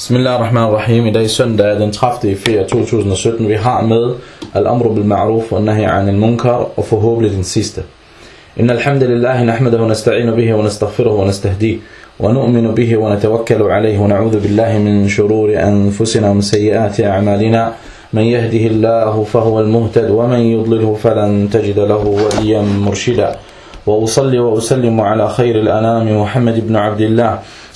Bismillah ar-Rahman ar-Rahim. I dag søndag den 30. februar 2017. Vi har med Al-Amru bil Ma'ruf og Nahi anil Munkar og forhåbentlig den sidste. إن الحمد لله نحمده ونستعين به ونستغفره ونستهديه ونؤمن به ونتوكل عليه ونعوذ بالله من شرور أنفسنا ومن سيئات أعمالنا من يهده الله فهو المهتد ومن يضلله فلن تجد له وليا مرشدا وأصلي وأسلم على خير الأنام محمد بن عبد الله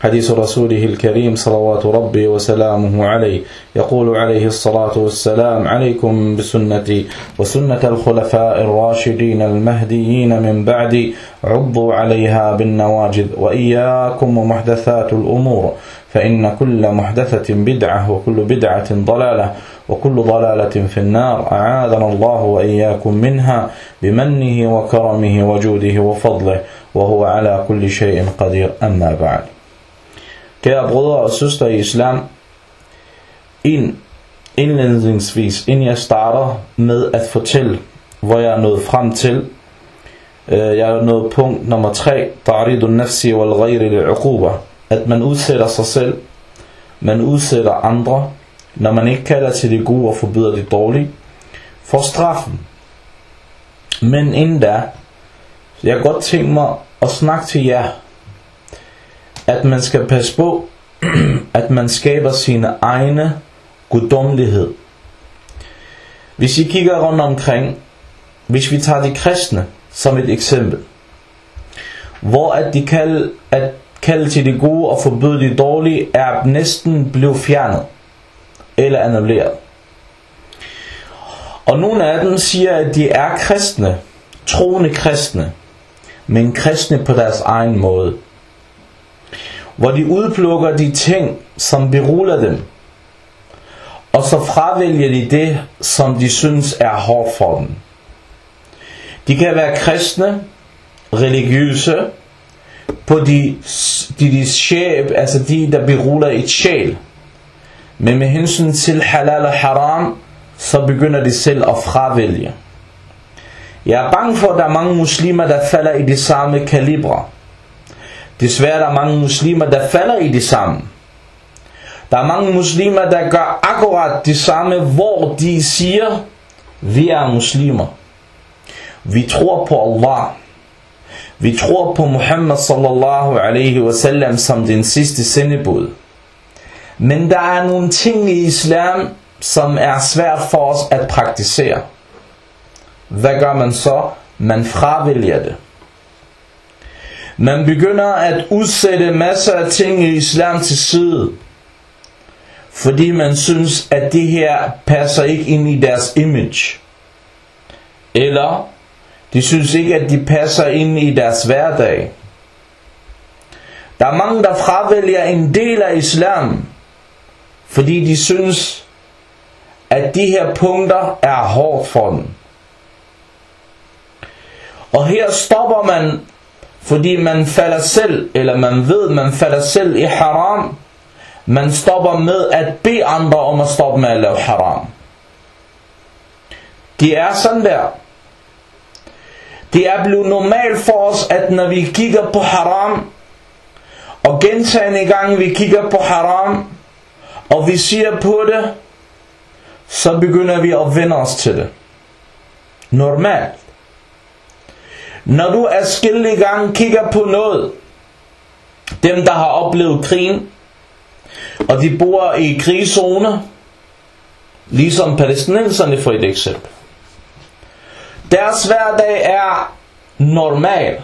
حديث رسوله الكريم صلوات ربي وسلامه عليه. يقول عليه الصلاة والسلام عليكم بسنتي وسنة الخلفاء الراشدين المهديين من بعدي. عضوا عليها بالنواجذ وإياكم ومحدثات الأمور. فإن كل محدثة بدعة وكل بدعة ضلالة وكل ضلالة في النار. أعاذنا الله وإياكم منها بمنه وكرمه وجوده وفضله. وهو على كل شيء قدير. أما بعد. Kære brødre og søstre i islam, ind, indledningsvis, inden jeg starter med at fortælle, hvor jeg er nået frem til, øh, jeg er nået punkt nummer 3, Ta'ridun nafsi wal ghayri li'uquba, at man udsætter sig selv, man udsætter andre, når man ikke kalder til det gode og forbyder det dårlige, for straffen. Men inden da, jeg godt tænke mig at snakke til jer, at man skal passe på, at man skaber sine egne guddommelighed. Hvis I kigger rundt omkring, hvis vi tager de kristne som et eksempel, hvor at de kalde, at kalde til det gode og forbyde det dårlige, er næsten blevet fjernet eller annulleret. Og nogle af dem siger, at de er kristne, troende kristne, men kristne på deres egen måde hvor de udplukker de ting, som beruler dem, og så fravælger de det, som de synes er hårdt for dem. De kan være kristne, religiøse, på de, de, de sjæb, altså de, der beruler et sjæl. Men med hensyn til halal og haram, så begynder de selv at fravælge. Jeg er bange for, at der er mange muslimer, der falder i de samme kalibre. Desværre der er mange muslimer, der falder i det samme. Der er mange muslimer, der gør akkurat det samme, hvor de siger, vi er muslimer. Vi tror på Allah. Vi tror på Muhammad sallallahu alaihi wasallam som den sidste sendebud. Men der er nogle ting i islam, som er svært for os at praktisere. Hvad gør man så? Man fravælger det. Man begynder at udsætte masser af ting i islam til side. Fordi man synes, at det her passer ikke ind i deres image. Eller de synes ikke, at de passer ind i deres hverdag. Der er mange, der fravælger en del af islam, fordi de synes, at de her punkter er hårdt for dem. Og her stopper man fordi man falder selv, eller man ved, man falder selv i haram, man stopper med at bede andre om at stoppe med at lave haram. Det er sådan der. Det er blevet normalt for os, at når vi kigger på haram, og gentagende gange vi kigger på haram, og vi siger på det, så begynder vi at vende os til det. Normalt. Når du er skille gang kigger på noget, dem der har oplevet krigen, og de bor i krigszoner, ligesom palæstinenserne for et eksempel. Deres hverdag er normal.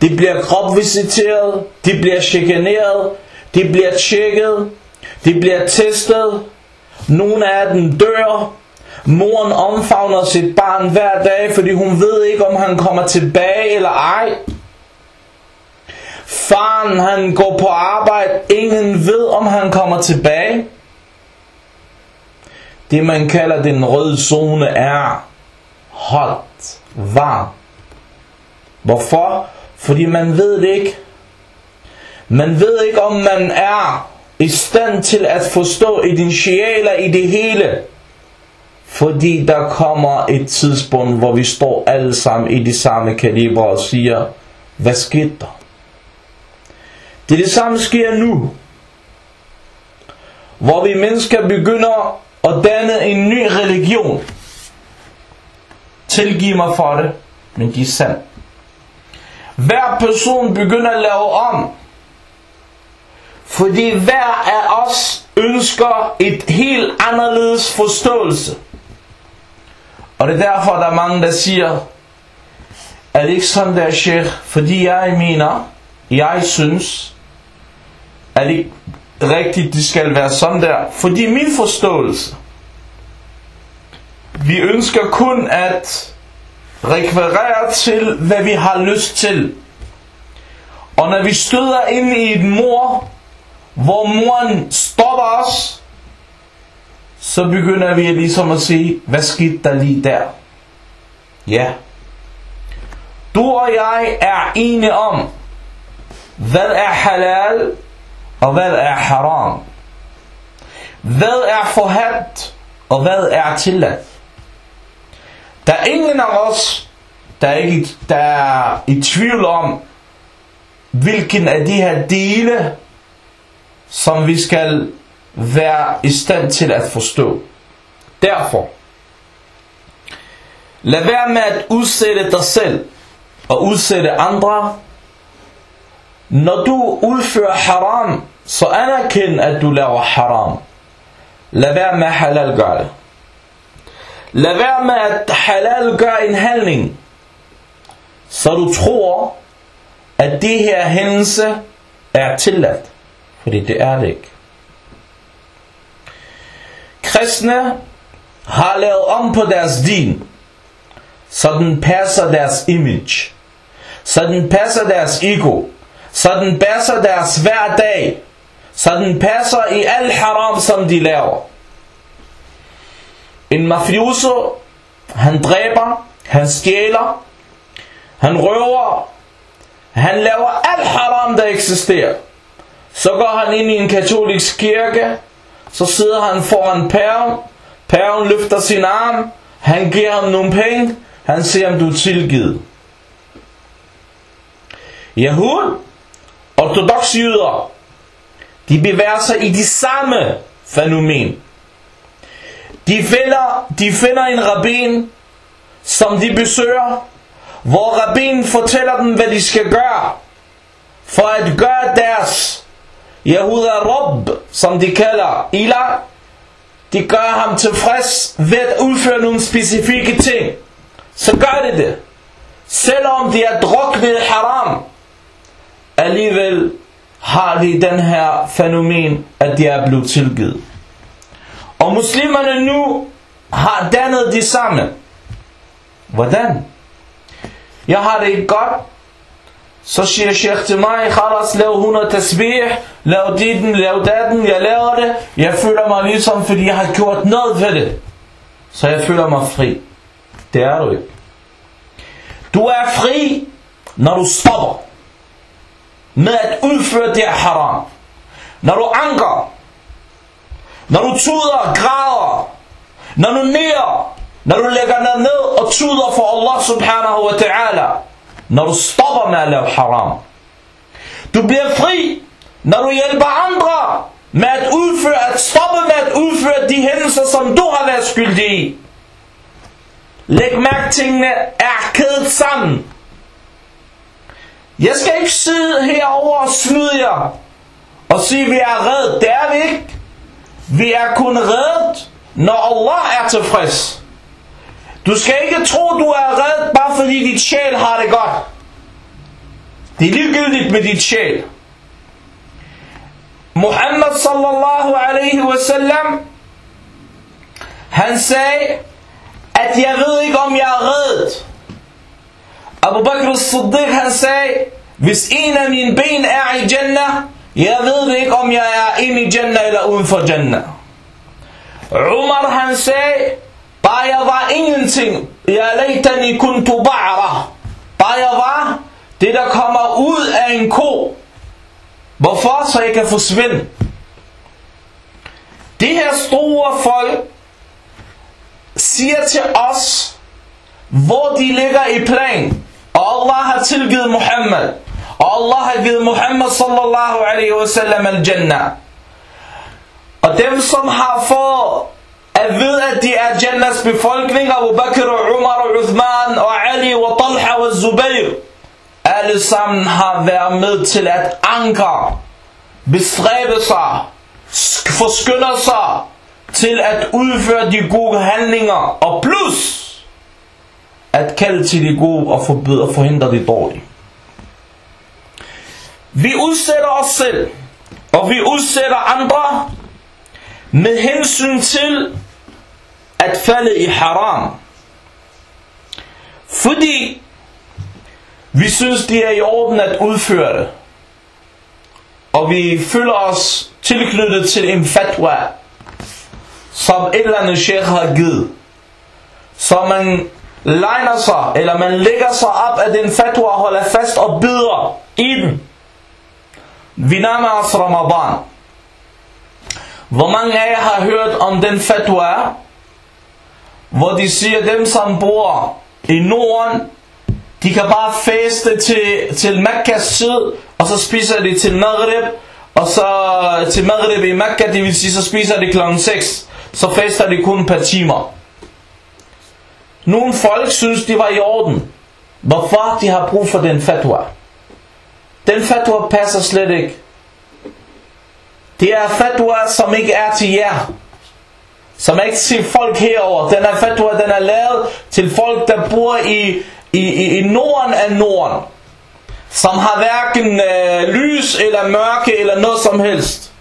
De bliver kropvisiteret, de bliver chikaneret, de bliver tjekket, de bliver testet, nogle af dem dør, Moren omfavner sit barn hver dag, fordi hun ved ikke, om han kommer tilbage eller ej. Faren han går på arbejde, ingen ved, om han kommer tilbage. Det man kalder den røde zone er hot, varm. Hvorfor? Fordi man ved det ikke. Man ved ikke, om man er i stand til at forstå initialer i det hele. Fordi der kommer et tidspunkt, hvor vi står alle sammen i de samme kaliber og siger, hvad skete der? Det er det samme sker nu. Hvor vi mennesker begynder at danne en ny religion. Tilgiv mig for det, men de er sand. Hver person begynder at lave om. Fordi hver af os ønsker et helt anderledes forståelse. Og det er derfor, der er mange, der siger, er det ikke sådan der, Sheikh? Fordi jeg mener, jeg synes, at det ikke rigtigt, det skal være sådan der. Fordi min forståelse, vi ønsker kun at rekvirere til, hvad vi har lyst til. Og når vi støder ind i et mor, hvor moren stopper os, så begynder vi ligesom at sige, hvad skete der lige der? Ja. Du og jeg er enige om, hvad er halal, og hvad er haram. Hvad er forhat, og hvad er tilladt. Der er ingen af os, der er, ikke, der er i tvivl om, hvilken af de her dele, som vi skal være i stand til at forstå. Derfor, lad være med at udsætte dig selv og udsætte andre. Når du udfører haram, så anerkend at du laver haram. Lad være med at halalgøre det. Lad være med at halalgøre en handling, så du tror, at det her hændelse er tilladt. Fordi det er det ikke. Kristne har lavet om på deres din, så den passer deres image, så den passer deres ego, så den passer deres hverdag, så den passer i al haram, som de laver. En mafioso, han dræber, han stjæler, han røver, han laver al haram, der eksisterer. Så går han ind i en katolisk kirke, så sidder han foran paven, paven løfter sin arm, han giver ham nogle penge, han siger, om du er tilgivet. Jehud, ortodoxe jøder, de bevæger sig i de samme fænomen. De finder, de finder en rabbin, som de besøger, hvor rabbinen fortæller dem, hvad de skal gøre, for at gøre deres Yehuda Rob, som de kalder Ila, de gør ham tilfreds ved at udføre nogle specifikke ting. Så gør de det. Selvom de er druknet haram, alligevel har de den her fænomen, at de er blevet tilgivet. Og muslimerne nu har dannet de samme. Hvordan? Jeg har det godt. Så siger Sheikh til mig, Khalas, lav 100 tasbih, lav ditten, lav datten, jeg laver det. Jeg føler mig ligesom, fordi jeg har gjort noget ved det. Så jeg føler mig fri. Det er du ikke. Du er fri, når du stopper med at udføre det haram. Når du anker, når du tuder, græder, når du nærer, når du lægger dig ned og tuder for Allah subhanahu wa ta'ala, når du stopper med at lave haram. Du bliver fri, når du hjælper andre med at udføre, at stoppe med at udføre de hændelser, som du har været skyldig i. Læg mærke, tingene er kædet sammen. Jeg skal ikke sidde herover og snyde jer og sige, vi er reddet. Det er vi ikke. Vi er kun reddet, når Allah er tilfreds. Du skal ikke tro, du er reddet, bare fordi dit sjæl har det godt. Det er ligegyldigt med dit sjæl. Muhammad sallallahu alaihi wasallam, han sagde, at jeg ved ikke, om jeg er reddet. Abu Bakr al-Siddiq han sagde, hvis en af mine ben er i Jannah, jeg ved ikke, om jeg er inde i Jannah eller uden for Jannah. Umar han sagde, bare jeg var ingenting, jeg laytani kuntu ba'ra. Bare jeg var Det der kommer ud af en ko. Hvorfor? Så jeg kan forsvinde. Det her store folk siger til os, hvor de ligger i plan. Og Allah har tilgivet Muhammad. Og Allah har givet Muhammad sallallahu alaihi wasallam al-Jannah. Og dem som har fået at ved, at de er Jannas befolkning, Abu Bakr og Umar og Uthman og Ali og Talha og Zubair, alle sammen har været med til at anker, bestræbe sig, forskynder sig til at udføre de gode handlinger, og plus at kalde til de gode og forbyde og forhindre de dårlige. Vi udsætter os selv, og vi udsætter andre med hensyn til at falde i haram. Fordi vi synes, det er i orden at udføre det. Og vi føler os tilknyttet til en fatwa, som et eller andet sheikh har givet. Så man legner sig, eller man lægger sig op af den fatwa og holder fast og bider i den. Vi nærmer os Ramadan. Hvor mange af jer har hørt om den fatwa, hvor de siger, dem som bor i Norden, de kan bare feste til, til Mekkas tid, og så spiser de til Maghrib, og så til Maghrib i Mekka, det vil sige, så spiser de klokken 6, så fester de kun et par timer. Nogle folk synes, de var i orden. Hvorfor de har brug for den fatwa? Den fatwa passer slet ikke. Det er fatwa, som ikke er til jer. Som er ikke til folk herover. Den her fatwa, den er lavet til folk, der bor i, i, i, i Norden af Norden. Som har hverken øh, lys eller mørke eller noget som helst.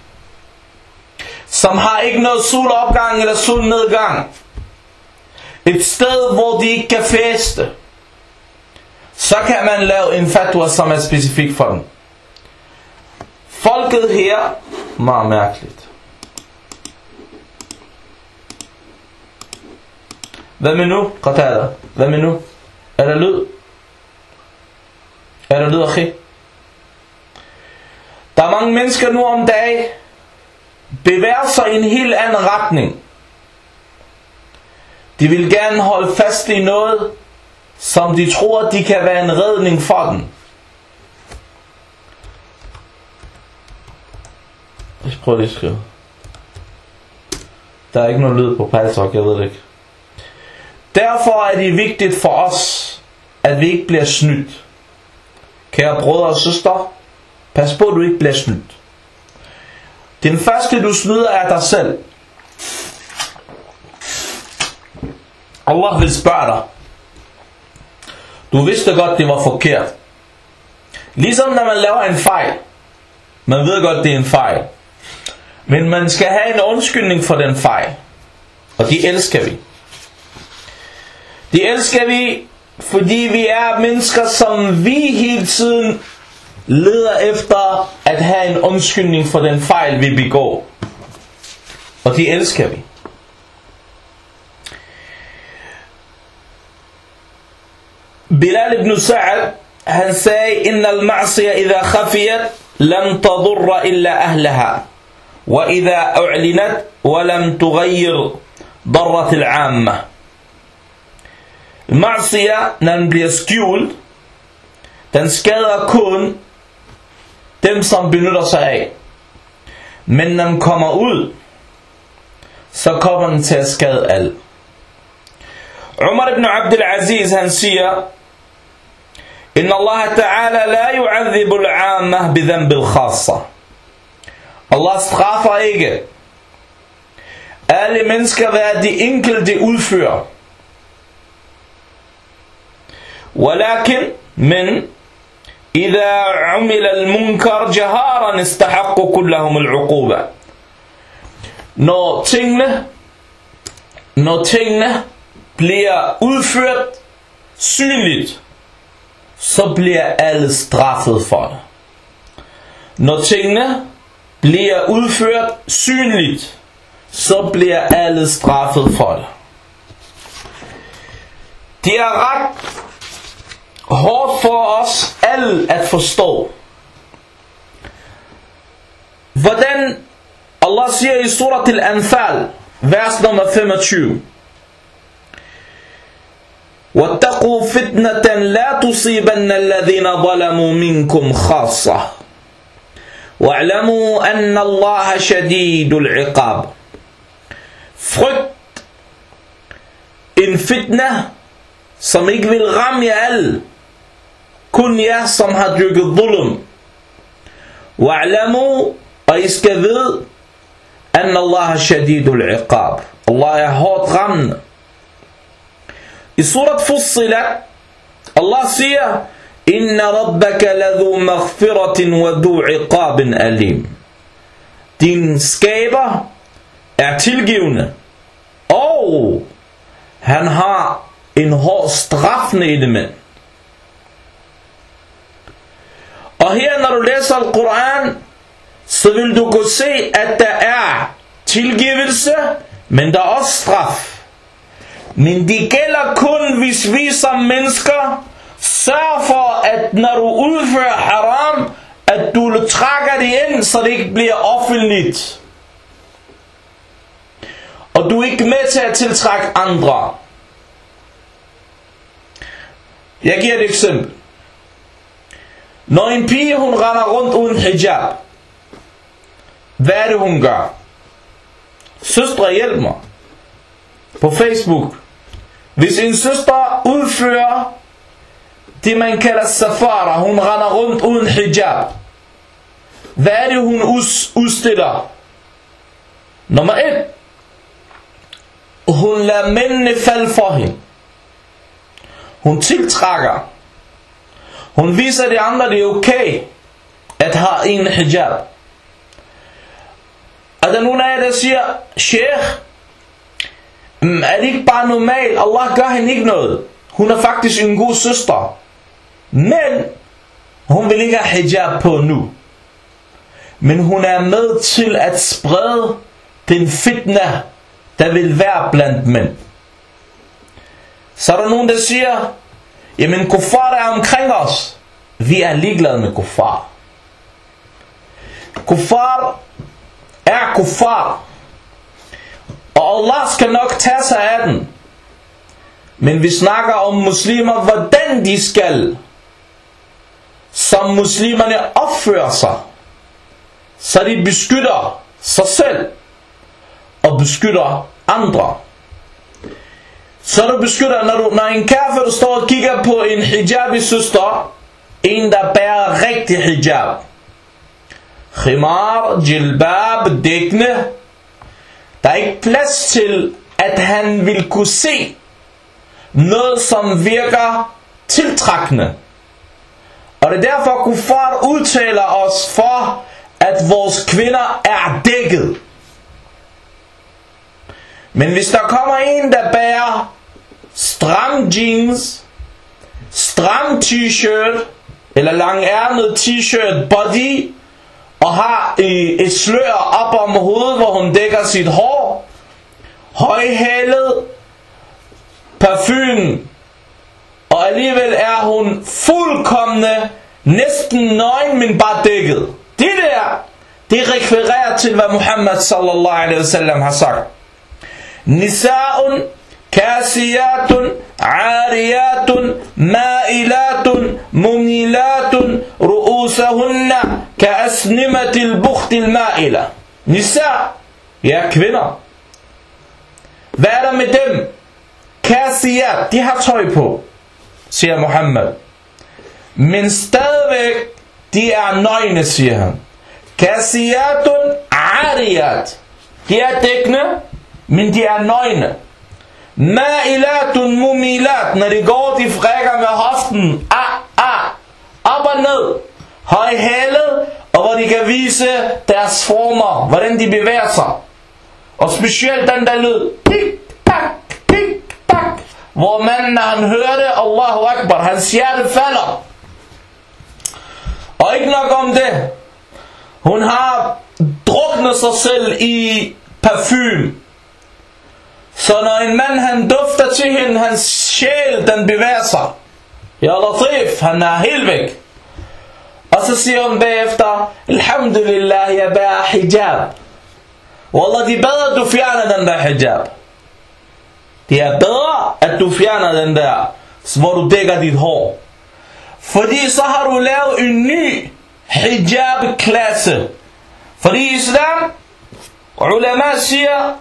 Som har ikke noget solopgang eller solnedgang. Et sted, hvor de ikke kan feste. Så kan man lave en fatwa, som er specifik for dem. Folket her, meget mærkeligt. Hvad med nu, Qatada? Hvad med nu? Er der lyd? Er der lyd, akhi? Der er mange mennesker nu om dagen, bevæger sig i en helt anden retning. De vil gerne holde fast i noget, som de tror, de kan være en redning for dem. Jeg prøver lige at skrive. Der er ikke noget lyd på Paltalk, jeg ved det ikke. Derfor er det vigtigt for os, at vi ikke bliver snydt. Kære brødre og søster, pas på, at du ikke bliver snydt. Den første, du snyder, er dig selv. Allah vil spørge dig. Du vidste godt, det var forkert. Ligesom når man laver en fejl. Man ved godt, det er en fejl. Men man skal have en undskyldning for den fejl. Og det elsker vi. Det elsker vi, fordi vi er mennesker, som vi hele tiden leder efter at have en undskyldning for den fejl, vi begår. Og det elsker vi. Bilal ibn Sa'ad, han sagde, Inna al-ma'siya idha khafiyat, lam tadurra illa ahlaha. وإذا أعلنت ولم تغير ضرت العامة Marsia, når den bliver skjult, den skader kun dem, som benytter sig af. Men når den kommer ud, så kommer den til at skade alt. Umar ibn Abdul Aziz, han siger, إن الله تعالى لا يعذب العامة بذنب الخاصة Allah straffer ikke alle mennesker, hvad de enkelte udfører. ولكن من إذا عمل المنكر جهارا استحق كلهم العقوبة når tingene når tingene bliver udført synligt så bliver alle straffet for det når tingene bliver udført synligt, så bliver alle straffet for det. Det er ret hårdt for os alle at forstå. Hvordan Allah siger i surat al-Anfal, vers nummer 25. واتقوا فتنة لا تصيبن الذين ظلموا منكم خاصة واعلموا أن الله شديد العقاب Frygt en fitna, som ikke vil ramme jer alle. Kun jer, som har dyrket dhulum. Wa'lamu, og I skal vide, أن الله شديد العقاب Allah er hårdt rammende I surat Fussilat Allah siger Inna rabbaka ladhu maghfiratin wa du iqabin alim Din skaber er tilgivende og han har en hård straffende element og her når du læser Al-Quran så vil du kunne se, at der er tilgivelse, men der er også straf. Men det gælder kun, hvis vi som mennesker sørger for, at når du udfører haram, at du trækker det ind, så det ikke bliver offentligt. Og du er ikke med til at tiltrække andre. Jeg giver et eksempel. Når en pige hun render rundt uden hijab, hvad er det hun gør? Søstre hjælp mig. På Facebook. Hvis en søster udfører det man kalder safara, hun render rundt uden hijab. Hvad er det hun udstiller? Nummer 1. Hun lader mændene falde for hende. Hun tiltrækker. Hun viser de andre, det er okay at have en hijab. Er der nogen af jer, der siger, Sheikh, mm, er det ikke bare normalt? Allah gør hende ikke noget. Hun er faktisk en god søster. Men, hun vil ikke have hijab på nu. Men hun er med til at sprede den fitna, der vil være blandt mænd. Så er der nogen, der siger, jamen kuffar er omkring os. Vi er ligeglade med kuffar. Kuffar er kuffar. Og Allah skal nok tage sig af den. Men vi snakker om muslimer, hvordan de skal, som muslimerne opfører sig, så de beskytter sig selv og beskytter andre. Så du beskytter, når, du, når en kafir står og kigger på en hijabi søster, en der bærer rigtig hijab, khimar, jilbab, dækkende. Der er ikke plads til, at han vil kunne se noget, som virker tiltrækkende. Og det er derfor, kuffar udtaler os for, at vores kvinder e er dækket. Men hvis der kommer en, der bærer stram jeans, stram t-shirt, eller langærmet t-shirt body, og har et slør op om hovedet, hvor hun dækker sit hår, højhalet, parfume, og alligevel er hun fuldkommende, næsten nøgen, men bare dækket. Det der, det refererer til, hvad Muhammad sallallahu alaihi wasallam har sagt. Nisa'un kasiyatun ariyatun mailatun mumilatun ru'usahunna kaasnimatil buhtil maila. Nisa, ja kvinder. Hvad er der med dem? Kasiyat, de har tøj på, siger Muhammad. Men stadigvæk, de er nøgne, siger han. Kasiyatun ariyat. De er dækkende men de er nøgne. Ma'ilatun mumilat, når de går, de frækker med hoften, ah, ah, op og ned, højhalet, og hvor de kan vise deres former, hvordan de bevæger sig. Og specielt den der lyd, tik, tak, tik, tak, hvor manden, når han hører det, Allahu Akbar, hans hjerte falder. Og ikke nok om det, hun har druknet sig selv i parfume, så når en mand han dufter til hende, hans sjæl den bevæger sig. Ja Latif, han er helt væk. Og så siger hun bagefter, Alhamdulillah, jeg bærer hijab. Wallah, de er bedre, at du fjerner den der hijab. Det er bedre, at du fjerner den der, hvor du dækker dit hår. Fordi så har du lavet en ny hijab-klasse. Fordi islam, ulama siger,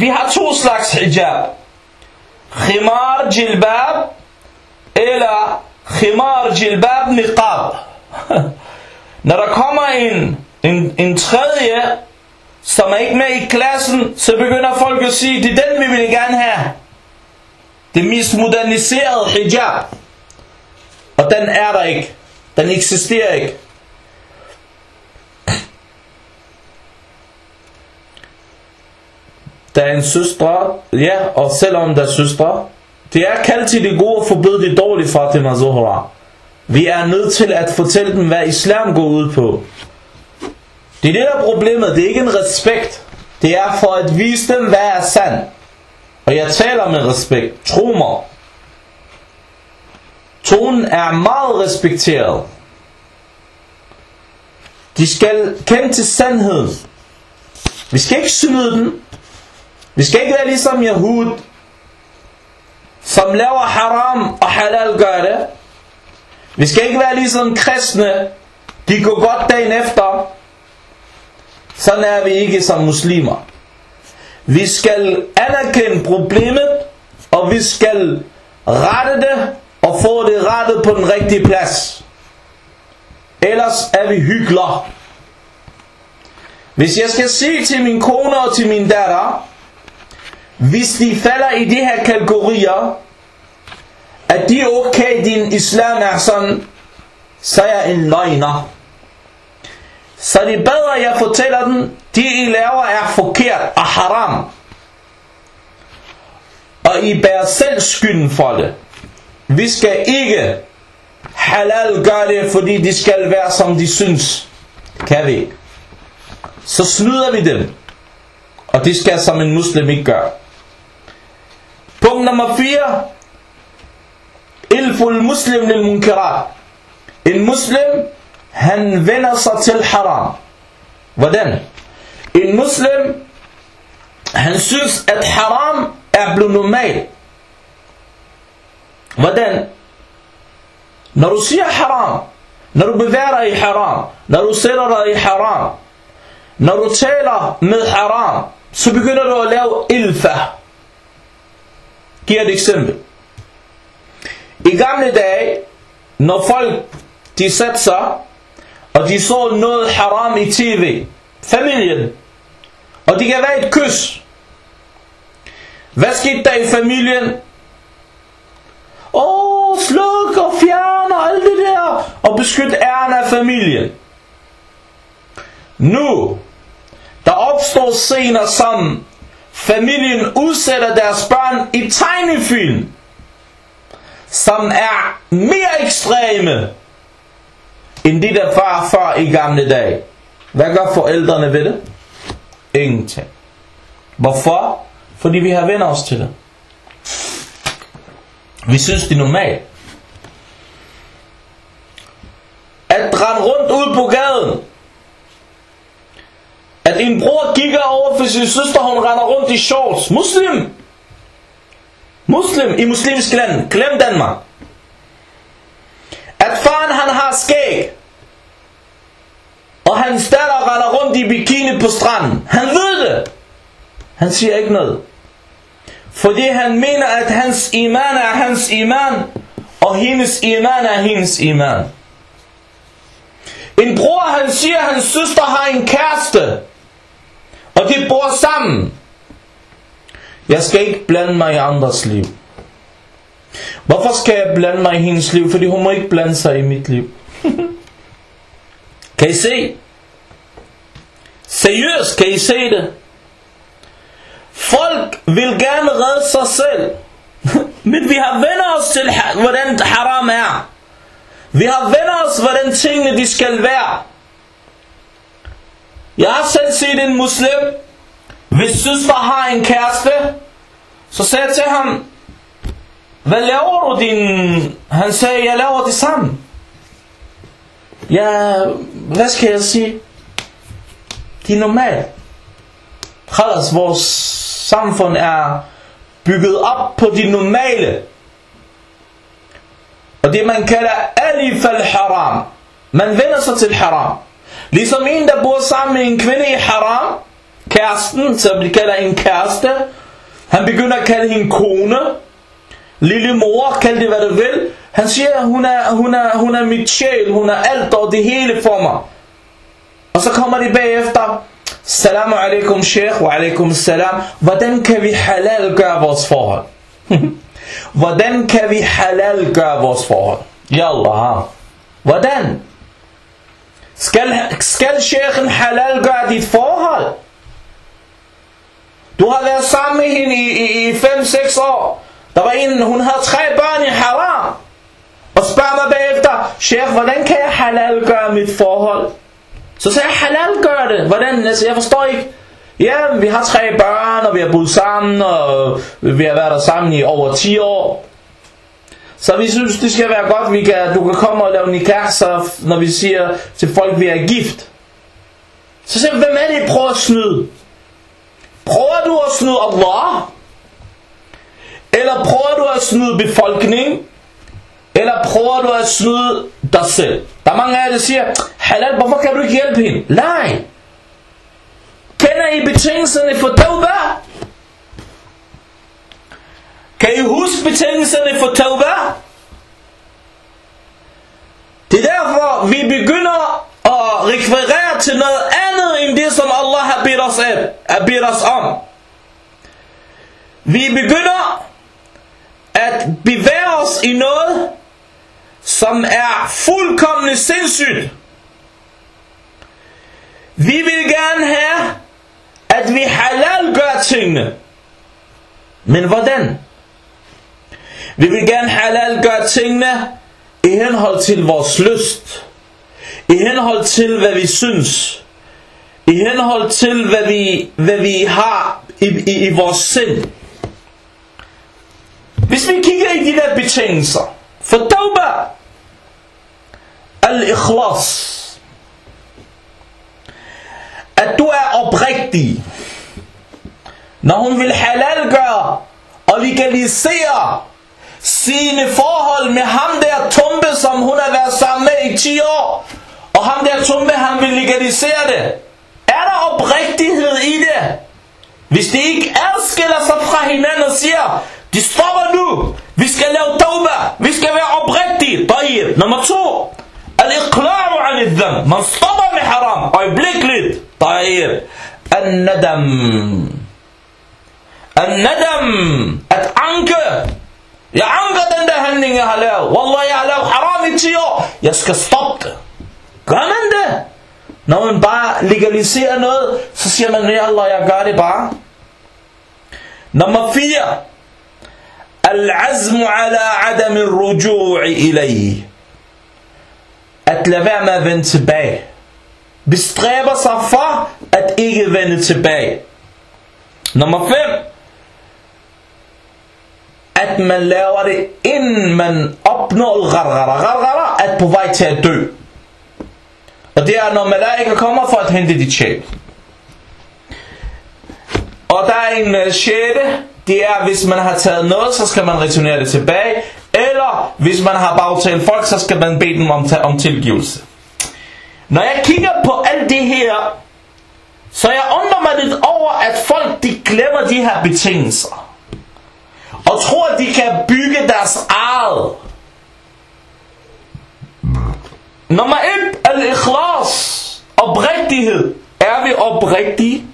vi har to slags hijab. Khimar jilbab, eller khimar jilbab niqab. Når der kommer en, en, en tredje, som er ikke med i klassen, så begynder folk at sige, det er den, vi vil gerne have. Det mest moderniserede hijab. Og den er der ikke. Den eksisterer ikke. Der er en søstre, ja, og selvom der er søstre, det er kaldt til det gode og forbød det dårlige, Fatima Zohra. Vi er nødt til at fortælle dem, hvad islam går ud på. Det er det, der er problemet. Det er ikke en respekt. Det er for at vise dem, hvad er sand. Og jeg taler med respekt. Tro mig. Tonen er meget respekteret. De skal kende til sandheden. Vi skal ikke snyde dem. Vi skal ikke være ligesom Yahud, som laver haram og halal gør det. Vi skal ikke være ligesom kristne, de går godt dagen efter. Sådan er vi ikke som muslimer. Vi skal anerkende problemet, og vi skal rette det, og få det rettet på den rigtige plads. Ellers er vi hyggelige. Hvis jeg skal sige til min kone og til min datter, hvis de falder i de her kategorier, at de okay, din islam er sådan, så er jeg en løgner. Så det er bedre, jeg fortæller dem, det I laver er forkert og haram. Og I bærer selv skylden for det. Vi skal ikke halal gøre det, fordi de skal være som de synes. Kan vi ikke. Så snyder vi dem. Og det skal som en muslim ikke gøre. Punkt nummer 4. Ilful muslim lil munkarat. En muslim, han vender sig til haram. Hvordan? En muslim, han synes, at haram er blevet normal. Hvordan? Når du siger haram, når du bevæger dig i haram, når du sætter dig i haram, når du taler med haram, så begynder du at lave ilfa. Giver et eksempel. I gamle dage, når folk de satte sig, og de så noget haram i tv, familien, og de gav et kys. Hvad skete der i familien? Åh, sluk og fjern og alt det der, og beskyt æren af familien. Nu, der opstår scener sammen, familien udsætter deres børn i tegnefilm, som er mere ekstreme end det der var før i gamle dage. Hvad gør forældrene ved det? Ingenting. Hvorfor? Fordi vi har vendt os til det. Vi synes det er normalt. At rende rundt ud på gaden. At en bror kigger over for sin søster, hun render rundt i shorts. Muslim. Muslim i muslimsk land. Glem Danmark. At faren han har skæg. Og hans datter render rundt i bikini på stranden. Han ved det. Han siger ikke noget. Fordi han mener, at hans iman er hans iman, og hendes iman er hendes iman. En bror, han siger, at hans søster har en kæreste, og de bor sammen. Jeg skal ikke blande mig i andres liv. Hvorfor skal jeg blande mig i hendes liv? Fordi hun må ikke blande sig i mit liv. kan I se? Seriøst, kan I se det? Folk vil gerne redde sig selv. Men vi har vendt os til, hvordan haram er. Vi har vendt os, hvordan tingene de skal være. Jeg har selv set en muslim, hvis søster har en kæreste, så sagde jeg til ham, hvad laver du din... Han sagde, jeg laver det samme. ja, hvad skal jeg sige? Det er normalt. Khalas, vores samfund er bygget op på det normale. Og det man kalder alif al-haram. Man vender sig til haram. Ligesom en, der bor sammen med en kvinde i haram, kæresten, som de kalder en kæreste, han begynder at kalde hende kone, lille mor, kald det hvad du vil. Han siger, hun er, hun er, hun er mit sjæl, hun er alt og det hele for mig. Og så kommer de bagefter, Salam alaikum sheikh, wa alaikum salam. Hvordan kan vi halal gøre vores forhold? Hvordan kan vi halal gøre vores forhold? Yallah. Hvordan? Skal, skal sheikhen halal gøre dit forhold? Du har været sammen med hende i, i, i 5-6 år. Der var en, hun havde tre børn i haram. Og spørger mig bagefter, Sheikh, hvordan kan jeg halal gøre mit forhold? Så sagde jeg, halal gør det. Hvordan? Altså, jeg forstår ikke. Ja, vi har tre børn, og vi har boet sammen, og vi har været der sammen i over 10 år. Så vi synes, det skal være godt, vi kan, du kan komme og lave nikah, så når vi siger til folk, vi er gift. Så siger hvem er det, I prøver at snyde? Prøver du at snyde Allah? Eller prøver du at snyde befolkningen? Eller prøver du at snyde dig selv? Der er mange af jer, der siger, halal, hvorfor kan du ikke hjælpe hende? Nej. Kender I betingelserne for tawba? Kan I huske betingelserne for tawba? Det er derfor, vi begynder at referere til noget andet end det, som Allah har bedt os, af, har bedt os om. Vi begynder at bevæge os i noget, som er fuldkommende sindssygt. Vi vil gerne have, at vi halal gør tingene. Men hvordan? Vi vil gerne halal gøre tingene i henhold til vores lyst. I henhold til, hvad vi synes. I henhold til, hvad vi, hvad vi har i, i, i vores sind. Hvis vi kigger i de der betingelser. For tawba. Al-ikhlas. At du er oprigtig. Når hun vil halal gøre og legalisere sine forhold med ham der tumpe, som hun har været sammen med i 10 år. Og ham der tumpe, han vil legalisere det. Er der oprigtighed i det? Hvis de ikke adskiller sig fra hinanden og siger, de stopper nu, vi skal lave tauba, vi skal være oprigtige. Tayyib. Nummer to, al-iqlaru al Man stopper med haram, øjeblikkeligt. Tayyib. Al-nadam. Al-nadam. At anke. Jeg anker den der handling, jeg har lavet. Wallah, jeg har lavet haram i 10 år. Jeg skal stoppe det. Gør man det? Når man bare legaliserer noget, så siger man, ja Allah, jeg gør det bare. Nummer 4. Al-azmu ala adam ruju'i ilayhi. At lade være med at vende tilbage. Bestræber sig for at ikke vende tilbage. Nummer 5 at man laver det, inden man opnår gargara. Gargara er på vej til at dø. Og det er, når malaika kommer for at hente dit sjæl. Og der er en uh, sjette, det er, hvis man har taget noget, så skal man returnere det tilbage. Eller hvis man har bagtalt folk, så skal man bede dem om, om tilgivelse. Når jeg kigger på alt det her, så jeg undrer mig lidt over, at folk de glemmer de her betingelser og tror, at de kan bygge deres eget. Nummer 1, al-ikhlas, oprigtighed. Er vi oprigtige?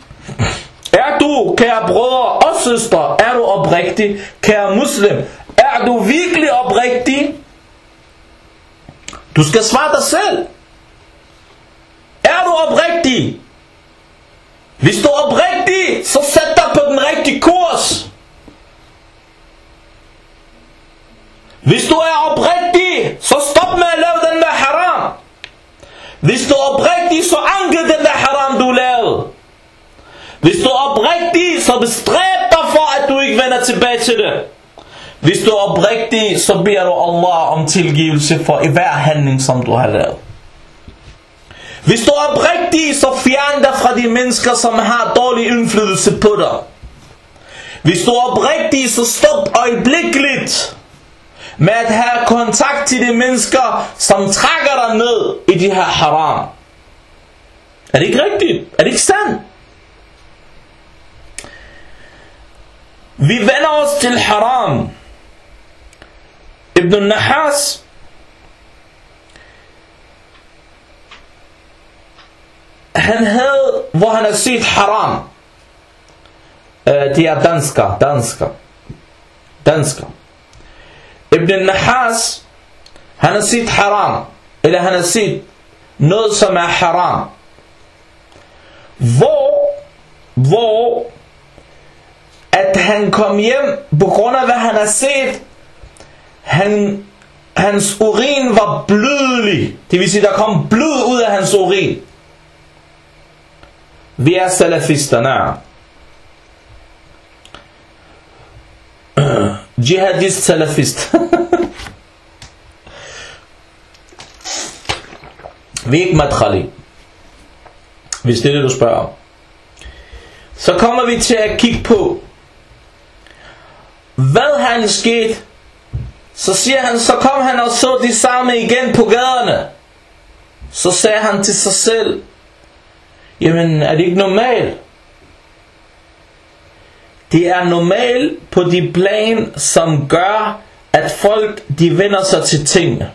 Er du, kære brødre og søstre, er du oprigtig? Kære muslim, er du virkelig oprigtig? Du skal svare dig selv. Er du oprigtig? Hvis du er oprigtig, så sæt dig på den rigtige kurs. Hvis du er oprigtig, så stop med at lave den der haram. Hvis du er oprigtig, så anke den der haram, du lavede. Hvis du er oprigtig, så bestræb dig for, at du ikke vender tilbage til det. Hvis du er oprigtig, så beder du Allah om tilgivelse for hver handling, som du har lavet. Hvis du er oprigtig, så fjern dig fra de mennesker, som har dårlig indflydelse på dig. Hvis du er oprigtig, så stop øjeblikkeligt med at have kontakt til de mennesker, som trækker dig ned i de her haram. Er det ikke rigtigt? Er det ikke sandt? Vi vender os til haram. Ibn Nahas han havde, hvor han har set haram. Uh, de er dansker, dansker. Dansker. Ibn Nahas, han har set haram. Eller han har set noget, som er haram. Hvor, hvor, at han kom hjem på grund af, hvad han har set, han, hans urin var blødelig. Det vil sige, der kom blod ud af hans urin. Vi er salafisterne. Øh. Jihadist salafist. Vi er ikke madkhali. Hvis det er det, du spørger. Så kommer vi til at kigge på, hvad han skete. Så siger han, så kom han og så de samme igen på gaderne. Så sagde han til sig selv, jamen er det ikke normalt? Det er normalt på de plan, som gør, at folk de vender sig til tingene.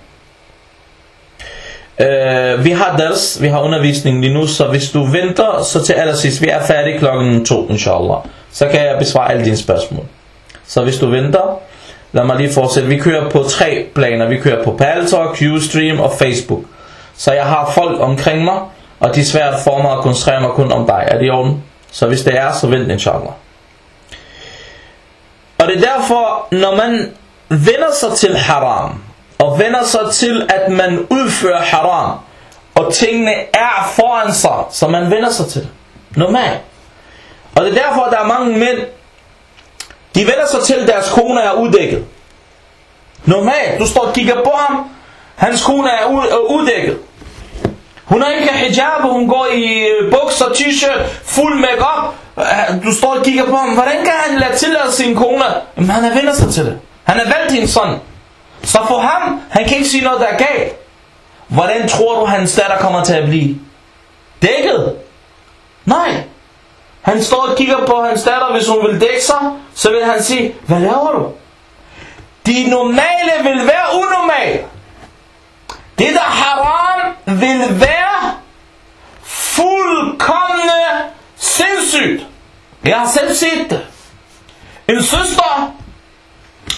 Uh, vi har deres, vi har undervisning lige nu, så hvis du venter, så til allersidst, vi er færdige klokken 2, inshallah. Så kan jeg besvare alle dine spørgsmål. Så hvis du venter, lad mig lige fortsætte. Vi kører på tre planer. Vi kører på Paltalk, Ustream og Facebook. Så jeg har folk omkring mig, og de er svært for mig at koncentrere mig kun om dig. Er det i orden? Så hvis det er, så vent inshallah. Og det er derfor, når man vender sig til haram, og vender sig til, at man udfører haram, og tingene er foran sig, så man vender sig til det. Normalt. Og det er derfor, at der er mange mænd, de vender sig til, at deres kone er uddækket. Normalt, du står og kigger på ham, hans kone er uddækket. Hun har ikke hijab, hun går i bukser, t-shirt, fuld makeup. Øh, du står og kigger på ham. Hvordan kan han lade tillade sin kone? Jamen, han har vender sig til det. Han har valgt hende sådan. Så for ham, han kan ikke sige noget, der er galt. Hvordan tror du, hans datter kommer til at blive? Dækket? Nej. Han står og kigger på hans datter, hvis hun vil dække sig, så vil han sige, hvad laver du? De normale vil være unormale. Det der haram vil være fuldkommende sindssygt. Jeg har selv set det. En søster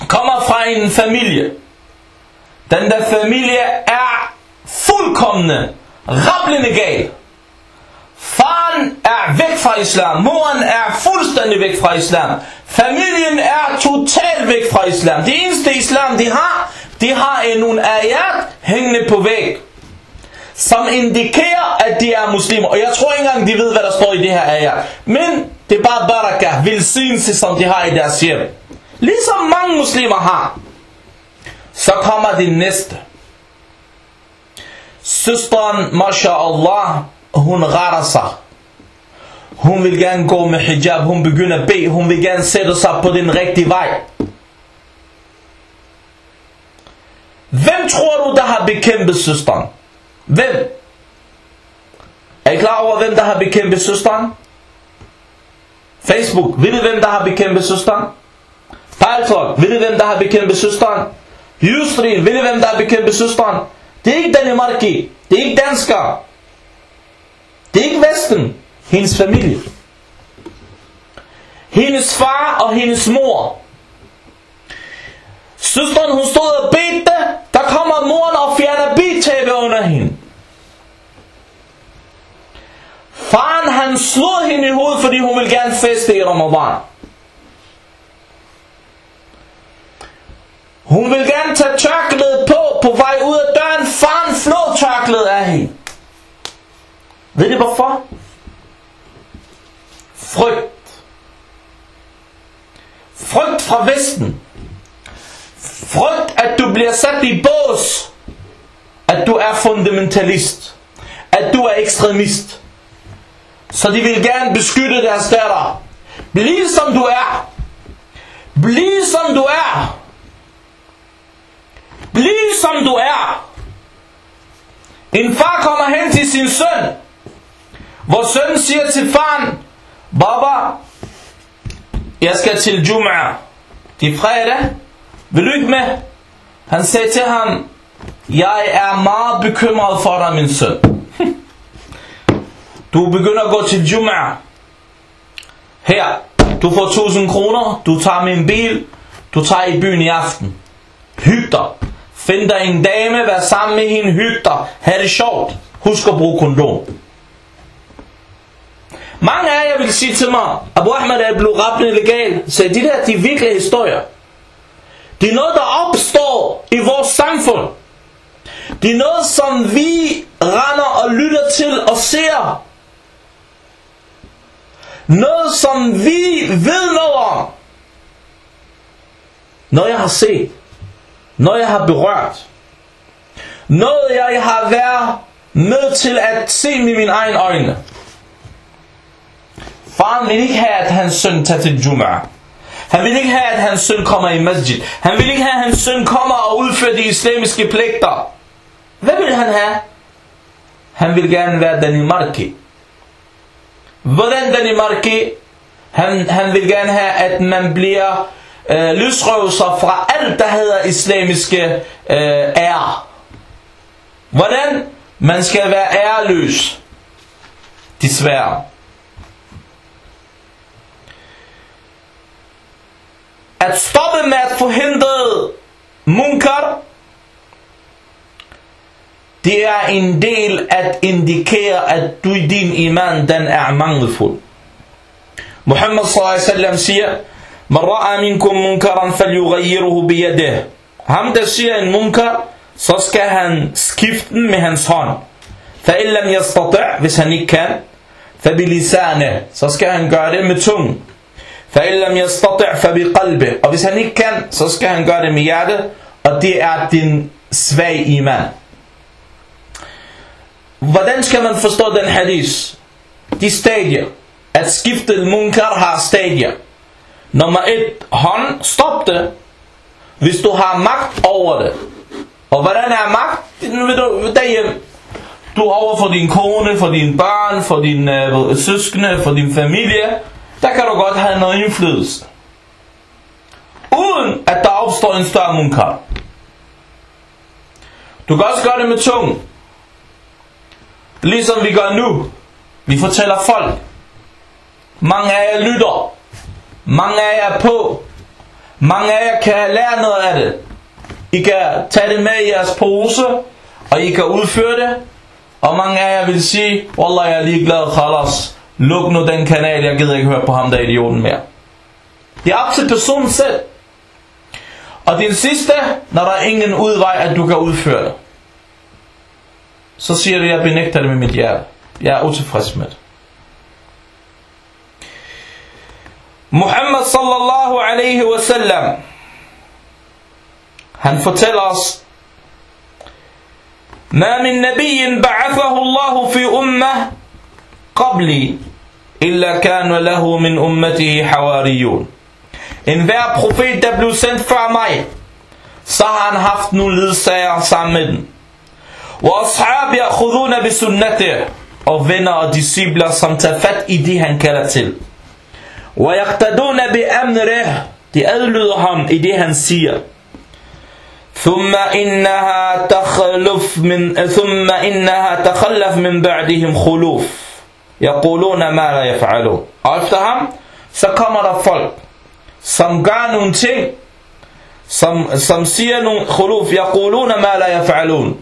kommer fra en familie. Den der familie er fuldkommende, rablende gal. Faren er væk fra islam. Moren er fuldstændig væk fra islam. Familien er totalt væk fra islam. Det eneste islam de har, de har en nogle ayat hængende på væg. Som indikerer, at de er muslimer. Og jeg tror ikke engang, de ved, hvad der står i det her ayat. Men det er bare barakah, velsignelse, som de har i deres hjem. Ligesom mange muslimer har. Så kommer det næste. Søsteren, mashallah, hun retter sig. Hun vil gerne gå med hijab, hun begynder at bede, hun vil gerne sætte sig på den rigtige vej. Hvem tror du, der har bekæmpet søsteren? Hvem? Er I klar over, hvem der har bekæmpet søsteren? Facebook, ved du hvem der har bekæmpet søsteren? Paltalk, ved du hvem der har bekæmpet søsteren? Ustream, ved du hvem der har bekæmpet søsteren? Det er ikke Danimarki, det er ikke danskere. Det er ikke Vesten, hendes familie. Hendes far og hendes mor. Søsteren hun stod og bedte, der kommer moren og fjerner bitæppe under hende. Faren han slog hende i hovedet, fordi hun ville gerne feste i Ramadan. Hun vil gerne tage tørklædet på, på vej ud af døren. Faren flå tørklædet af hende. Ved I hvorfor? Frygt. Frygt fra Vesten. Frygt, at du bliver sat i bås. At du er fundamentalist. At du er ekstremist. Så de vil gerne beskytte deres datter. Bliv som du er. Bliv som du er. Bliv som du er. En far kommer hen til sin søn, hvor sønnen siger til faren, Baba, jeg skal til Jum'a. Det er fredag. Vil du ikke med? Han sagde til ham, jeg er meget bekymret for dig, min søn. Du begynder at gå til Jum'a. Her, du får 1000 kroner, du tager min bil, du tager i byen i aften. Hyg dig. Find dig en dame, vær sammen med hende, hyg dig. Ha' det sjovt. Husk at bruge kondom. Mange af jer vil sige til mig, Abu Ahmed er blevet rappende legal. Så de der, de virkelige historier. Det er noget, der opstår i vores samfund. Det er noget, som vi render og lytter til og ser. Noget, som vi ved noget om. Noget, jeg har set. Noget, jeg har berørt. Noget, jeg har været med til at se med mine egne øjne. Faren vil ikke have, at hans søn tager til Jum'ah. Han vil ikke have, at hans søn kommer i masjid. Han vil ikke have, at hans søn kommer og udfører de islamiske pligter. Hvad vil han have? Han vil gerne være Danimarki. Hvordan Danimarki? Han, han vil gerne have, at man bliver øh, løsrøvelser fra alt, der hedder islamiske øh, ære. Hvordan? Man skal være æreløs. Desværre. At stoppe med at forhindre munkar, det er en del at indikere, at du din iman, den er mangelfuld. Muhammad wasallam siger, Man ra'a minkum munkaran falyughayyirhu biyadihi. Ham der siger en munkar, så skal han skifte den med hans hånd. Fa illam yastati' hvis han ikke kan, bilisane, så skal han gøre det med tungen. Fa illam yastati' fa biqalbi, og hvis han ikke kan, så skal han gøre det med hjertet, og det er din svag iman. Hvordan skal man forstå den hadis? De stadier. At skiftet munkar har stadier. Nummer et, hånd, stop det. Hvis du har magt over det. Og hvordan er magt? Nu vil du derhjemme. Du er over for din kone, for dine børn, for dine øh, søskende, for din familie. Der kan du godt have noget indflydelse. Uden at der opstår en større munkar. Du kan også gøre det med tungen. Ligesom vi gør nu. Vi fortæller folk. Mange af jer lytter. Mange af jer er på. Mange af jer kan lære noget af det. I kan tage det med i jeres pose, og I kan udføre det. Og mange af jer vil sige, Wallah, jeg er ligeglad, khalas. Luk nu den kanal, jeg gider ikke høre på ham, der er idioten mere. Det er op til personen selv. Og din sidste, når der er ingen udvej, at du kan udføre det Så siger du, jeg benægter det med mit hjerte. Jeg er utilfreds med det. Muhammad sallallahu alaihi wasallam han fortæller os ما من نبي بعثه الله في أمة قبلي إلا كان له من أمته حواريون En hver profet, der blev sendt før mig, så har han haft nogle ledsager sammen med den. وأصحاب يأخذون بسنته og venner og discipler, som tager fat i det, han kalder til. ويقتدون بأمره de adlyder ham i det, han siger. ثم إنها تخلف من ثم إنها تخلف من بعدهم خلوف يقولون ما لا يفعلون og efter ham så kommer der folk som gør nogle ting som, som siger nogle khuluf يقولون ما لا يفعلون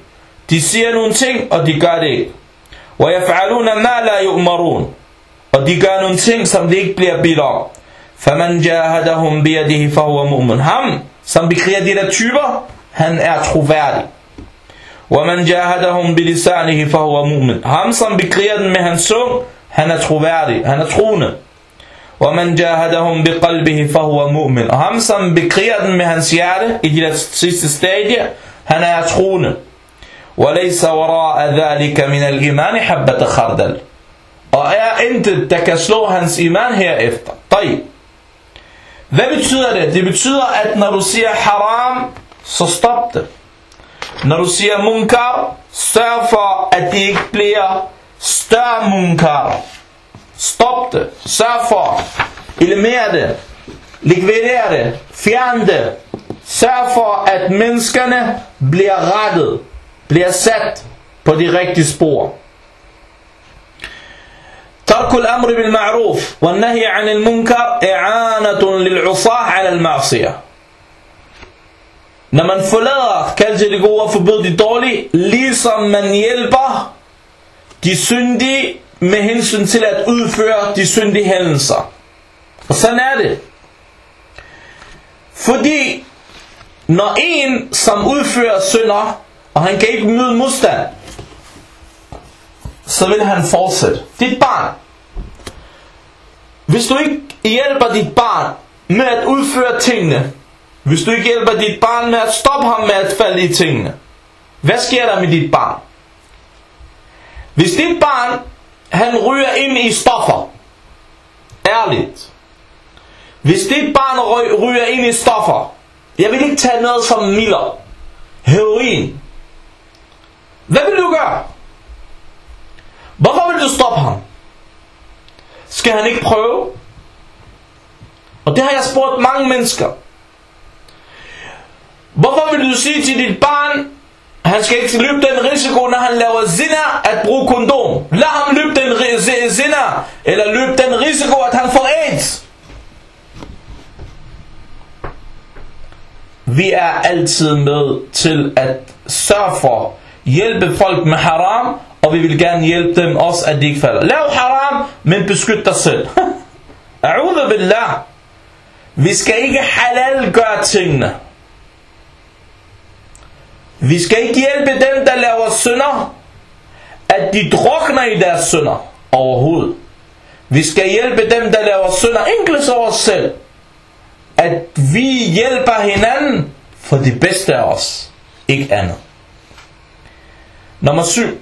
de siger nogle ting og de gør det ikke ويفعلون ما لا يؤمرون og de gør nogle ting som de ikke bliver bedt om فمن جاهدهم بيده فهو مؤمن ham som bekriger de der typer han er troværdig. وَمَنْ جَاهَدَهُمْ بِلِسَانِهِ فَهُوَ مُؤْمِنٌ Ham som bekriger den med hans sung, han er troværdig, han er troende. وَمَنْ جَاهَدَهُمْ بِقَلْبِهِ فَهُوَ مُؤْمِنٌ Og ham som bekriger den med hans hjerte i de der sidste stadie, han er troende. وليس وراء ذلك من الإيمان حبة خردل og er intet, der kan slå hans iman herefter. طيب. Hvad betyder det? Det betyder, at når du siger haram, så stop det. Når du siger munkar, sørg for, at det ikke bliver større munkar. Stop det. Sørg for. Eliminere det. Likvidere det. Fjern det. Sørg for, at menneskerne bliver rettet. Bliver sat på de rigtige spor. ترك الأمر بالمعروف والنهي عن المنكر إعانة للعصاة على المعصية Når man forlader kald til det gode og forbyder det dårlige, ligesom man hjælper de syndige med hensyn til at udføre de syndige hændelser. Og sådan er det. Fordi når en, som udfører synder, og han kan ikke møde modstand, så vil han fortsætte. Dit barn. Hvis du ikke hjælper dit barn med at udføre tingene, hvis du ikke hjælper dit barn med at stoppe ham med at falde i tingene, hvad sker der med dit barn? Hvis dit barn, han ryger ind i stoffer, ærligt, hvis dit barn ryger ind i stoffer, jeg vil ikke tage noget som Miller, heroin, hvad vil du gøre? Hvorfor vil du stoppe ham? Skal han ikke prøve? Og det har jeg spurgt mange mennesker. Hvorfor vil du sige til dit barn, han skal ikke løbe den risiko, når han laver zina, at bruge kondom? Lad ham løbe den zina, eller løbe den risiko, at han får AIDS. Vi er altid med til at sørge for, hjælpe folk med haram, og vi vil gerne hjælpe dem også, at de ikke falder. Lav haram, men beskyt dig selv. A'udhu billah. Vi skal ikke halal gøre tingene. Vi skal ikke hjælpe dem, der laver synder, at de drukner i deres synder overhovedet. Vi skal hjælpe dem, der laver synder, inklusive os selv. At vi hjælper hinanden for det bedste af os. Ikke andet. Nummer 7.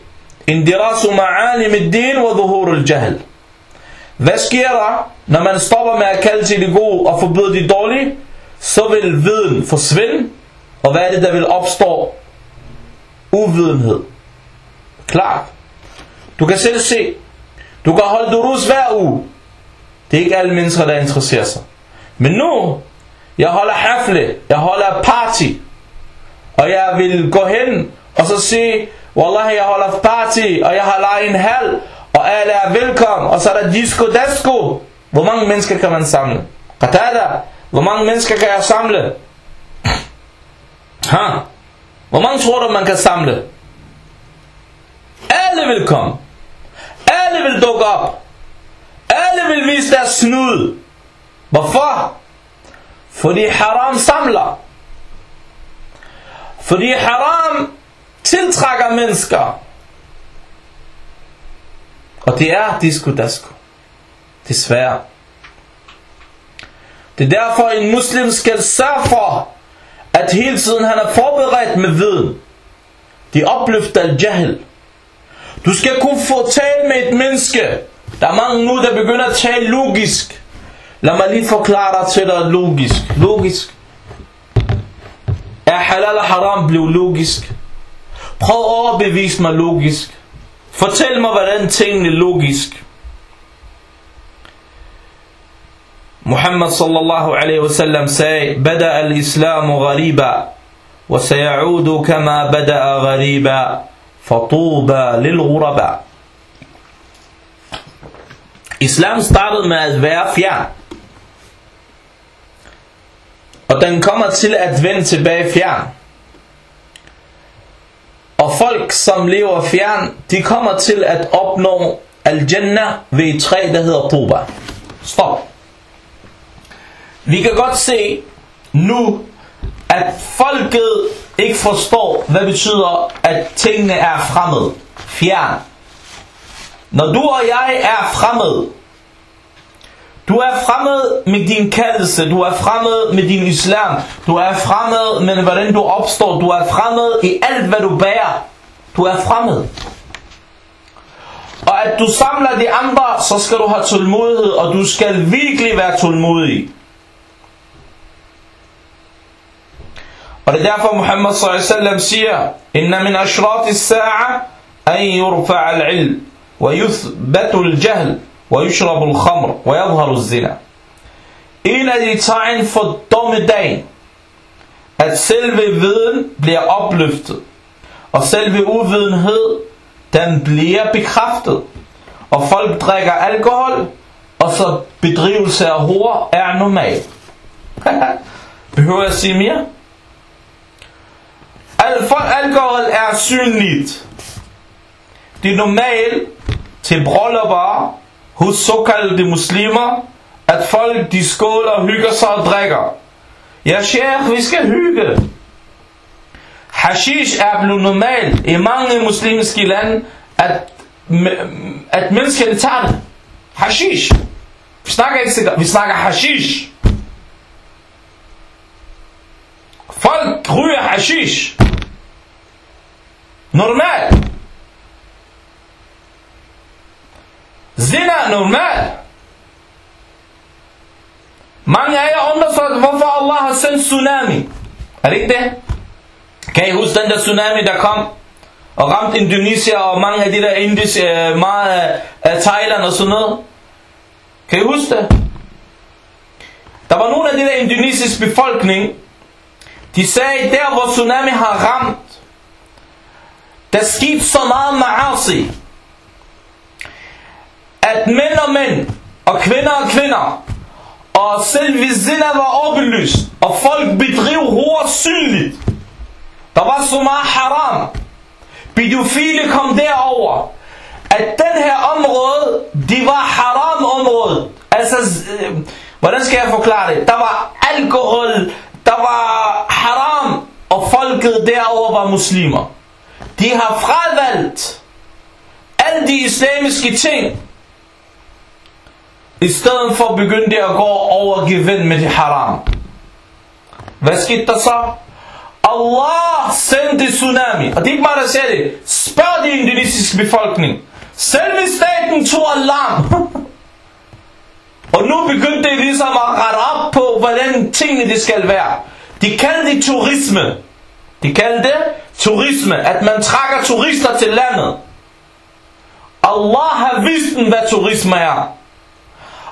Indirasu ma'alim al-din wa dhuhur al-jahl. Hvad sker der, når man stopper med at kalde til det gode og forbyde det dårlige? Så vil viden forsvinde. Og hvad er det, der vil opstå? Uvidenhed. Klart. Du kan selv se. Du kan holde durus hver uge. Det er ikke alle mennesker, der interesserer sig. Men nu, jeg holder hafle, jeg holder party, og jeg vil gå hen og så se, Wallahi, jeg holder party, og jeg har lejet en hal, og alle er velkommen, og så er der disco dasko. Hvor mange mennesker kan man samle? Qatada, hvor mange mennesker kan jeg samle? Ha? Hvor mange tror du, man kan samle? Alle vil komme. Alle vil dukke op. Alle vil vise deres snud. Hvorfor? Fordi haram samler. Fordi haram tiltrækker mennesker. Og det er disco dasko. Desværre. Det er derfor en muslim skal sørge for, at hele tiden han er forberedt med viden. De opløfter al-jahil. Du skal kunne få tale med et menneske. Der er mange nu, der begynder at tale logisk. Lad mig lige forklare dig til dig logisk. Logisk. Er halal og haram blevet logisk? Prøv at overbevise mig logisk. Fortæl mig, hvordan tingene er logisk. Muhammad sallallahu alaihi wasallam sagde, Bada al-islamu ghariba, wa sayaudu kama bada'a ghariba, fatuba lil ghuraba. Islam startede med at være fjern. Og den kommer til at vende tilbage fjern. Og folk, som lever fjern, de kommer til at opnå al-Jannah ved et træ, der hedder Tuba. Stop. Vi kan godt se nu, at folket ikke forstår, hvad betyder, at tingene er fremmed. Fjern. Når du og jeg er fremmed, du er fremmed med din kaldelse, du er fremmed med din islam, du er fremmed med hvordan du opstår, du er fremmed i alt hvad du bærer. Du er fremmed. Og at du samler de andre, så skal du have tålmodighed, og du skal virkelig være tålmodig. Og det er derfor Muhammad s.a.v. siger, Inna min ashrati sa'a, an yurfa' al-ilm, wa yuthbatu al-jahl, ويشرب الخمر al-khamr, wa yadharu al-zina. En af de tegn for dommedagen, at selve viden bliver opløftet, og selve uvidenhed, den bliver bekræftet, og folk drikker alkohol, og så bedrivelse af hår er normal. Behøver jeg sige mere? Al for alkohol er synligt. Det er normalt til bryllupper hos såkaldte muslimer, at folk de skåler, hygger sig og drikker. Ja, sheikh, vi skal hygge. Hashish er blevet normalt i mange muslimske lande, at, at menneskerne tager det. Hashish. Vi snakker ikke sikkert, vi snakker hashish. Folk ryger hashish. Normalt. Zina normal. Mange af jer undrer sig, hvorfor Allah har sendt tsunami. Er det ikke det? Kan I huske den der tsunami, der kom og ramte Indonesia og mange af de der Indis, øh, meget af Thailand og sådan noget? Kan I huske det? Der var nogle af de der indonesiske befolkning, de sagde, der hvor tsunami har ramt, der skete så meget maasi, at mænd og mænd, og kvinder og kvinder, og selv hvis zina var åbenlyst, og folk bedrev hårdt synligt. Der var så meget haram. pedofile kom derover. At den her område, det var haram område. Altså, øh, hvordan skal jeg forklare det? Der var alkohol, der var haram, og folket derover var muslimer. De har fravalgt alle de islamiske ting, i stedet for begyndte at gå over gevind med det haram. Hvad skete der så? Allah sendte tsunami. Og det er ikke mig, der siger det. Spørg de indonesiske befolkning. Selve staten tog alarm. og nu begyndte de ligesom at rette op på, hvordan tingene det skal være. De kaldte det turisme. De kaldte det turisme. At man trækker turister til landet. Allah har vist dem, hvad turisme er.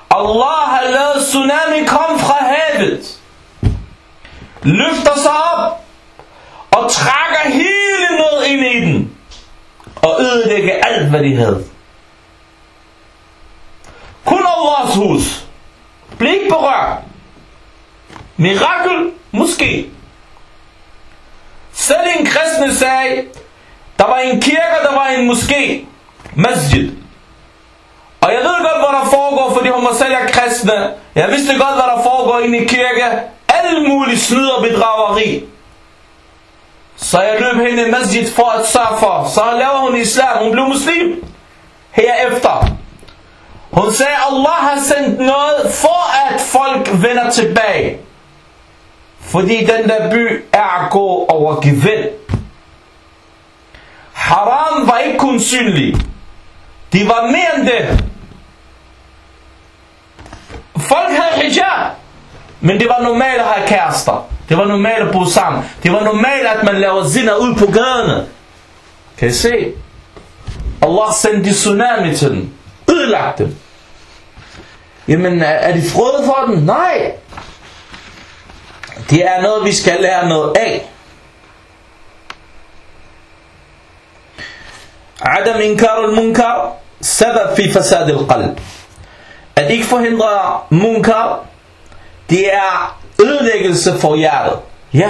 Allah har lavet tsunami komme fra havet. Løfter sig op og trækker hele ned ind i den og ødelægger alt hvad de havde. Kun Allahs hus. Bliv ikke berørt. Mirakel? Måske. Selv en kristne sagde, der var en kirke, der var en moské. Masjid. Og jeg ved godt, hvad der foregår, fordi hun er kristne. Jeg vidste godt, hvad der foregår inde i kirke. Alle mulige snyd og bedrageri. Så jeg løb hende i masjid for at sørge for. Så laver hun islam. Hun blev muslim. Herefter. Hun sagde, Allah har sendt noget for at folk vender tilbage. Fordi den der by er at gå over gevind. Haram var ikke kun synlig. De var mere end det. Folk havde hijab. Men det var normalt at have kærester. Det var normalt at bo sammen. Det var normalt, at man laver zina ud på gaderne. Kan I se? Allah sendte tsunami til dem. Ødelagt dem. Jamen, er de frøde for den? Nej. Det er noget, vi skal lære noget af. Adam inkar al-munkar sabab fi fasad al-qalb. At ikke forhindre munkar, det er ødelæggelse for hjertet. Ja,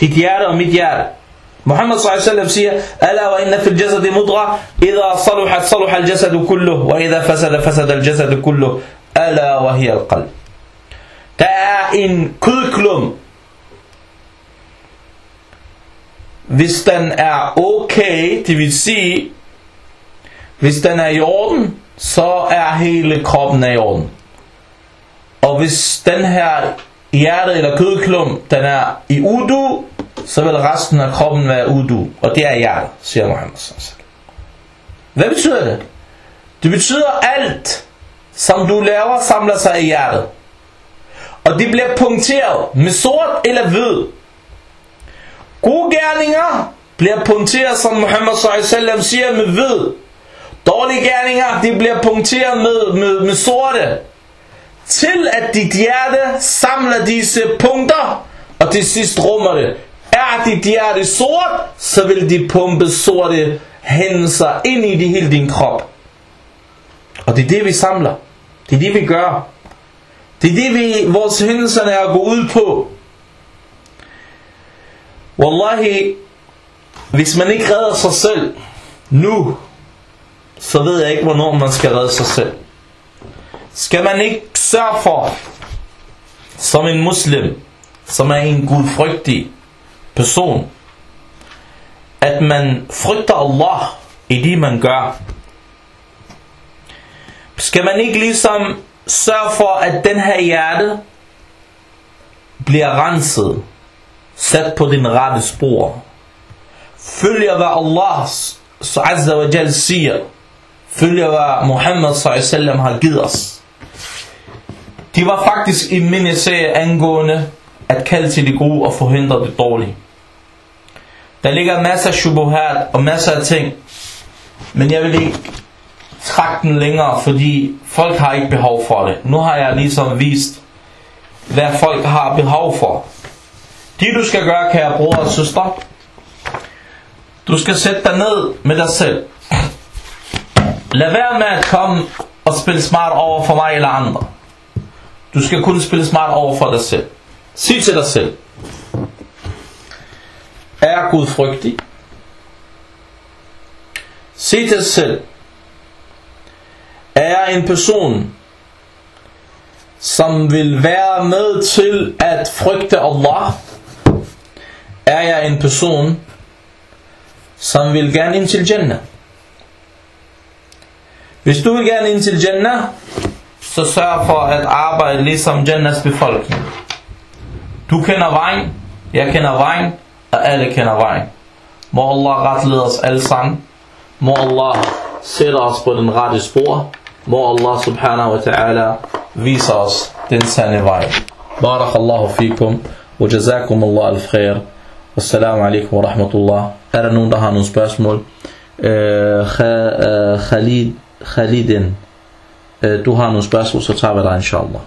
dit hjerte og mit hjerte. Muhammad s.a.v. siger, Ala wa inna fil jasadi mudra, idha saluhat saluha al jasadu kullu, wa idha fasada fasada al jasadu kullu, ala wa hiya al qalb. Der er en kødklum. Hvis den er okay, det vil sige, hvis den er i orden, så er hele kroppen i orden. Og hvis den her hjerte eller kødklump, den er i udu, så vil resten af kroppen være udu. Og det er hjertet, siger Muhammad Hvad betyder det? Det betyder alt, som du laver, samler sig i hjertet. Og det bliver punkteret med sort eller hvid. Gode gerninger bliver punkteret, som Muhammad sallallahu siger, med hvid. Dårlige gerninger, de bliver punkteret med, med, med sorte. Til at dit hjerte samler disse punkter, og til sidst rummer det. Er dit hjerte sort, så vil de pumpe sorte hændelser ind i det hele din krop. Og det er det vi samler. Det er det vi gør. Det er det vi, vores hændelser er at gå ud på. Wallahi, hvis man ikke redder sig selv nu, så ved jeg ikke, hvornår man skal redde sig selv. Skal man ikke sørge for, som en muslim, som er en gudfrygtig person, at man frygter Allah i det, man gør. Skal man ikke ligesom sørge for, at den her hjerte bliver renset, sat på den rette spor, følger hvad Allah azza wa jal siger, følger hvad Muhammad sallam har givet os. De var faktisk i min serie angående at kalde til det gode og forhindre det dårlige. Der ligger masser af shubuhat og masser af ting, men jeg vil ikke trække den længere, fordi folk har ikke behov for det. Nu har jeg ligesom vist, hvad folk har behov for. Det du skal gøre, kære bror og søster, du skal sætte dig ned med dig selv. Lad være med at komme og spille smart over for mig eller andre. Du skal kun spille smart over for dig selv. Sig til dig selv. Er Gud frygtig? Sig til dig selv. Er jeg en person, som vil være med til at frygte Allah? Er jeg en person, som vil gerne ind til Jannah? Hvis du vil gerne ind til Jannah, så sørg for at arbejde ligesom Jannahs befolkning. Du kender vejen, jeg kender vejen, og alle kender vejen. Må Allah retlede os alle sammen. Må Allah sætte os på den rette spor. Må Allah subhanahu wa ta'ala vise os den sande vej. Barakallahu fikum, wa jazakum Allah al-khair. Assalamu alaikum wa rahmatullah. Er der nogen, der har nogle spørgsmål? Øh, øh Khalid خليد آه، تهانو سباسو ستصابر إن شاء الله.